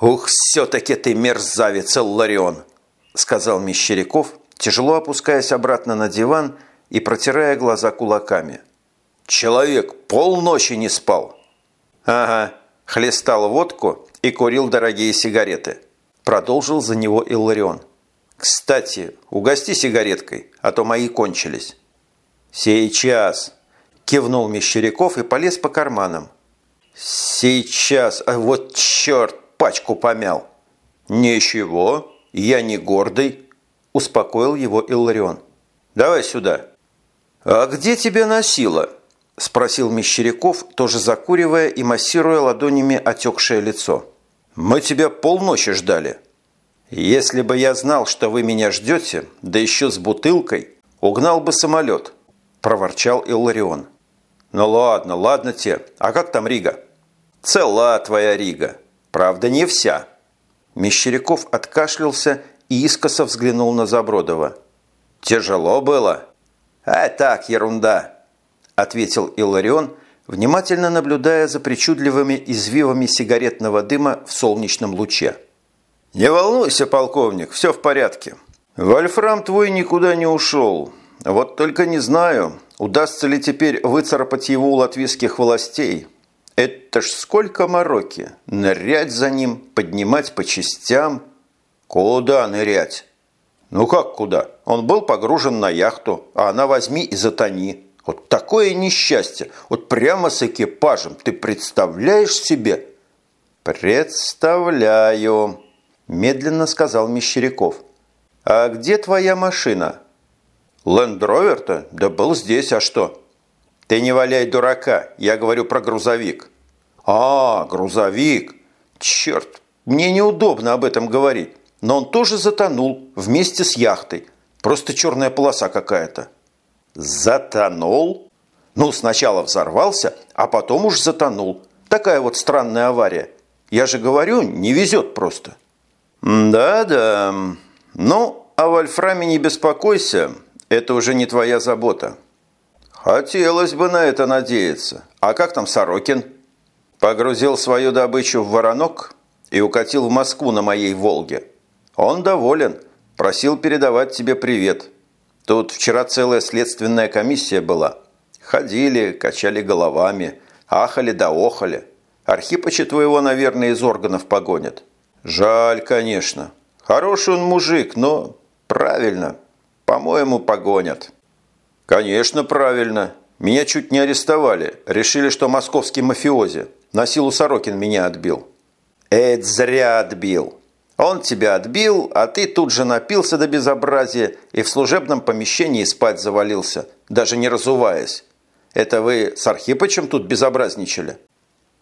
«Ух, все-таки ты мерзавец, Ларион!» – сказал Мещеряков, тяжело опускаясь обратно на диван и протирая глаза кулаками. «Человек полночи не спал!» «Ага, хлестал водку и курил дорогие сигареты», – продолжил за него Илларион. «Кстати, угости сигареткой, а то мои кончились». «Сейчас!» – кивнул Мещеряков и полез по карманам. «Сейчас! А вот черт, пачку помял!» «Ничего, я не гордый», – успокоил его Илларион. «Давай сюда». «А где тебя носило?» – спросил Мещеряков, тоже закуривая и массируя ладонями отекшее лицо. «Мы тебя полночи ждали». «Если бы я знал, что вы меня ждете, да еще с бутылкой, угнал бы самолет», – проворчал Илларион. «Ну ладно, ладно те. А как там Рига?» «Цела твоя Рига. Правда, не вся». Мещеряков откашлялся и искоса взглянул на Забродова. «Тяжело было?» «А так, ерунда», – ответил Иларион, внимательно наблюдая за причудливыми извивами сигаретного дыма в солнечном луче. «Не волнуйся, полковник, все в порядке. Вольфрам твой никуда не ушел. Вот только не знаю, удастся ли теперь выцарапать его у латвийских властей. Это ж сколько мороки. Нырять за ним, поднимать по частям. Куда нырять? Ну как куда? Он был погружен на яхту, а она возьми и затони. Вот такое несчастье. Вот прямо с экипажем. Ты представляешь себе? Представляю, медленно сказал Мещеряков. А где твоя машина? Лендровер-то? Да был здесь, а что? «Ты не валяй дурака, я говорю про грузовик». «А, грузовик! Черт, мне неудобно об этом говорить, но он тоже затонул вместе с яхтой. Просто черная полоса какая-то». «Затонул?» «Ну, сначала взорвался, а потом уж затонул. Такая вот странная авария. Я же говорю, не везет просто». «Да-да. Ну, о Вольфраме не беспокойся, это уже не твоя забота». «Хотелось бы на это надеяться. А как там Сорокин?» «Погрузил свою добычу в воронок и укатил в Москву на моей «Волге». Он доволен. Просил передавать тебе привет. Тут вчера целая следственная комиссия была. Ходили, качали головами, ахали да охали. Архипыча твоего, наверное, из органов погонят. Жаль, конечно. Хороший он мужик, но правильно. По-моему, погонят». «Конечно, правильно. Меня чуть не арестовали. Решили, что московский мафиози. На силу Сорокин меня отбил». «Это зря отбил. Он тебя отбил, а ты тут же напился до безобразия и в служебном помещении спать завалился, даже не разуваясь. Это вы с Архипычем тут безобразничали?»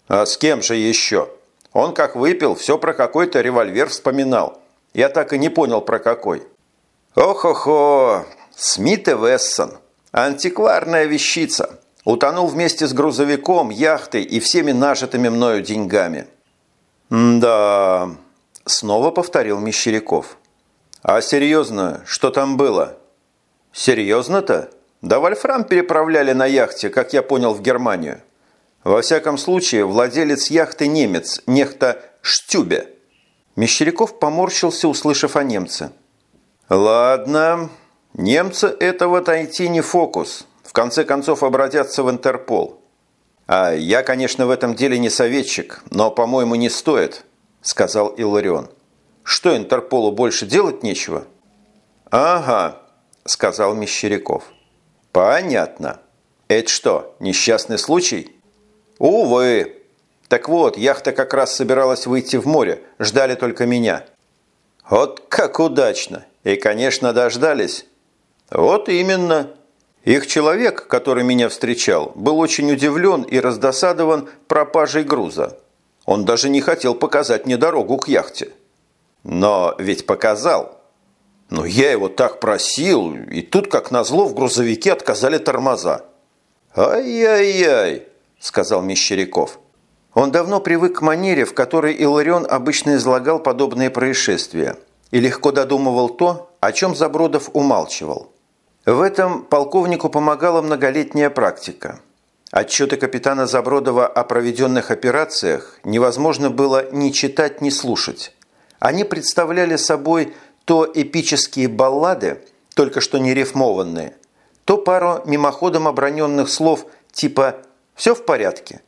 «А с кем же еще? Он как выпил, все про какой-то револьвер вспоминал. Я так и не понял, про какой». «Ох-охо, Смит и Вессон». Антикварная вещица. Утонул вместе с грузовиком, яхтой и всеми нажитыми мною деньгами. «Да...» – снова повторил Мещеряков. «А серьезно, что там было?» «Серьезно-то? Да Вольфрам переправляли на яхте, как я понял, в Германию. Во всяком случае, владелец яхты немец, нехто Штюбе». Мещеряков поморщился, услышав о немце. «Ладно, Немцы этого отойти не фокус. В конце концов обратятся в Интерпол. А я, конечно, в этом деле не советчик, но, по-моему, не стоит, сказал Иларион. Что Интерполу больше делать нечего? Ага, сказал Мещеряков. Понятно. Это что, несчастный случай? Увы. Так вот, яхта как раз собиралась выйти в море, ждали только меня. Вот как удачно. И, конечно, дождались. «Вот именно. Их человек, который меня встречал, был очень удивлен и раздосадован пропажей груза. Он даже не хотел показать мне дорогу к яхте. Но ведь показал. Но я его так просил, и тут, как назло, в грузовике отказали тормоза». «Ай-яй-яй», – сказал Мещеряков. Он давно привык к манере, в которой Иларион обычно излагал подобные происшествия, и легко додумывал то, о чем Забродов умалчивал. В этом полковнику помогала многолетняя практика. Отчеты капитана Забродова о проведенных операциях невозможно было ни читать, ни слушать. Они представляли собой то эпические баллады, только что не рифмованные, то пару мимоходом оброненных слов типа «все в порядке»